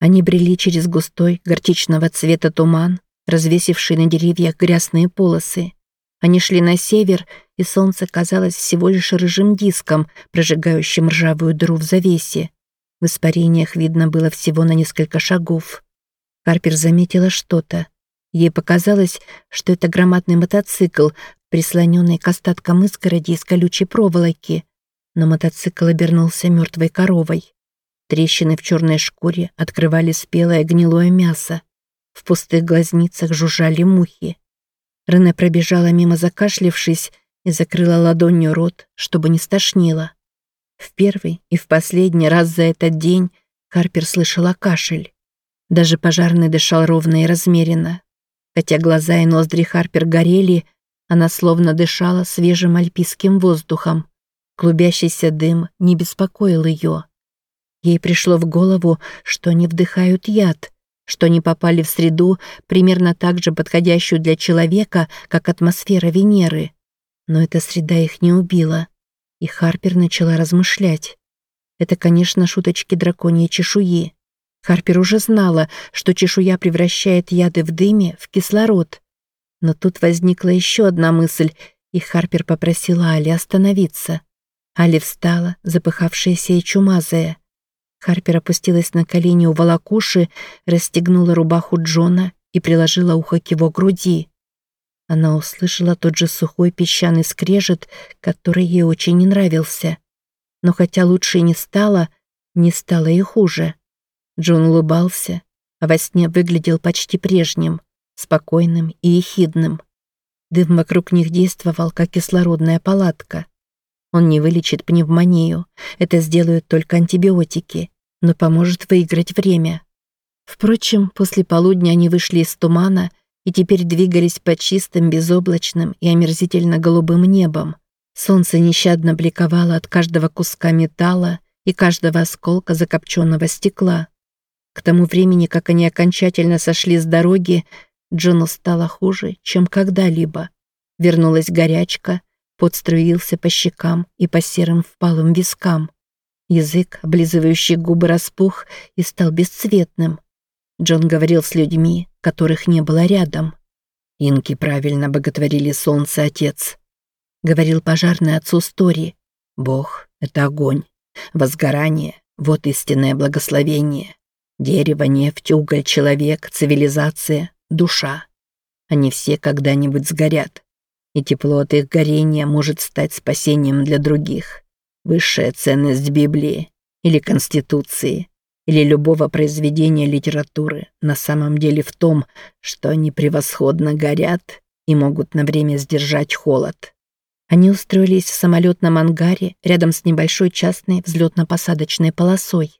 Они брели через густой горчичного цвета туман, развесивший на деревьях грязные полосы. Они шли на север, и солнце казалось всего лишь рыжим диском, прожигающим ржавую дыру в завесе. В испарениях видно было всего на несколько шагов. Карпер заметила что-то. Ей показалось, что это громадный мотоцикл, прислоненный к остаткам изгороди из колючей проволоки. Но мотоцикл обернулся мертвой коровой. Трещины в черной шкуре открывали спелое гнилое мясо. В пустых глазницах жужжали мухи. Рене пробежала мимо закашлившись и закрыла ладонью рот, чтобы не стошнило. В первый и в последний раз за этот день Карпер слышала кашель. Даже пожарный дышал ровно и размеренно. Хотя глаза и ноздри Харпер горели, она словно дышала свежим альпийским воздухом. Клубящийся дым не беспокоил ее. Ей пришло в голову, что они вдыхают яд, что они попали в среду, примерно так же подходящую для человека, как атмосфера Венеры. Но эта среда их не убила. И Харпер начала размышлять. Это, конечно, шуточки драконьей чешуи. Харпер уже знала, что чешуя превращает яды в дыме в кислород. Но тут возникла еще одна мысль, и Харпер попросила Али остановиться. Али встала, запыхавшаяся и чумазая. Харпер опустилась на колени у волокуши, расстегнула рубаху Джона и приложила ухо к его груди. Она услышала тот же сухой песчаный скрежет, который ей очень не нравился. Но хотя лучше не стало, не стало и хуже. Джон улыбался, а во сне выглядел почти прежним, спокойным и ехидным. Дым вокруг них действовал, как кислородная палатка. Он не вылечит пневмонию, это сделают только антибиотики, но поможет выиграть время. Впрочем, после полудня они вышли из тумана и теперь двигались по чистым, безоблачным и омерзительно голубым небом. Солнце нещадно бликовало от каждого куска металла и каждого осколка закопченного стекла. К тому времени, как они окончательно сошли с дороги, Джону стало хуже, чем когда-либо. Вернулась горячка, Пот струился по щекам и по серым впалым вискам. Язык, облизывающий губы, распух и стал бесцветным. Джон говорил с людьми, которых не было рядом. «Инки правильно боготворили солнце, отец», — говорил пожарный отцу Стори. «Бог — это огонь, возгорание — вот истинное благословение. Дерево, нефть, уголь, человек, цивилизация, душа. Они все когда-нибудь сгорят и тепло от их горения может стать спасением для других. Высшая ценность Библии или Конституции или любого произведения литературы на самом деле в том, что они превосходно горят и могут на время сдержать холод. Они устроились в самолетном ангаре рядом с небольшой частной взлетно-посадочной полосой.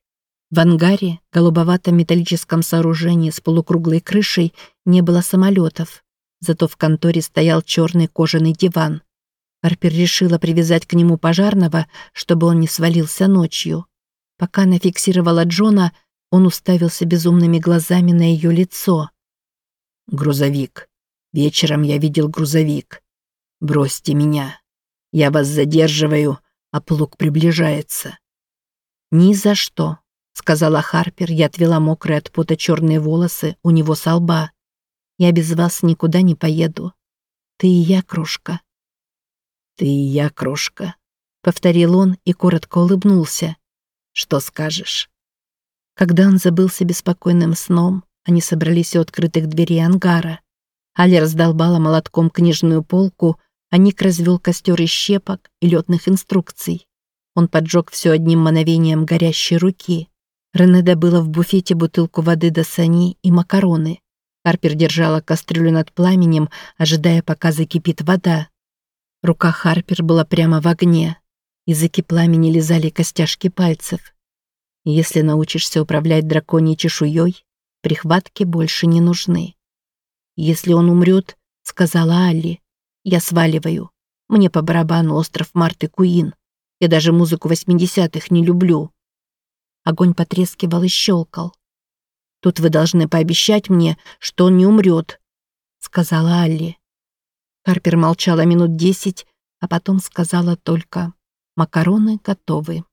В ангаре, голубоватом металлическом сооружении с полукруглой крышей, не было самолетов, Зато в конторе стоял черный кожаный диван. Арпер решила привязать к нему пожарного, чтобы он не свалился ночью. Пока она фиксировала Джона, он уставился безумными глазами на ее лицо. «Грузовик. Вечером я видел грузовик. Бросьте меня. Я вас задерживаю, а плуг приближается». «Ни за что», — сказала Харпер и отвела мокрые от пота черные волосы у него со лба. Я без вас никуда не поеду. Ты и я, крошка». «Ты и я, крошка», — повторил он и коротко улыбнулся. «Что скажешь?» Когда он забылся беспокойным сном, они собрались у открытых дверей ангара. Аля раздолбала молотком книжную полку, а Ник развел костер из щепок и летных инструкций. Он поджег все одним мановением горящей руки. Рене добыла в буфете бутылку воды до сани и макароны. Харпер держала кастрюлю над пламенем, ожидая, пока закипит вода. Рука Харпер была прямо в огне. Языки пламени лизали костяшки пальцев. Если научишься управлять драконьей чешуей, прихватки больше не нужны. «Если он умрет, — сказала Алли, — я сваливаю. Мне по барабану остров Марты Куин. Я даже музыку восьмидесятых не люблю». Огонь потрескивал и щелкал. Тут вы должны пообещать мне, что он не умрет», — сказала Алли. Харпер молчала минут десять, а потом сказала только «Макароны готовы».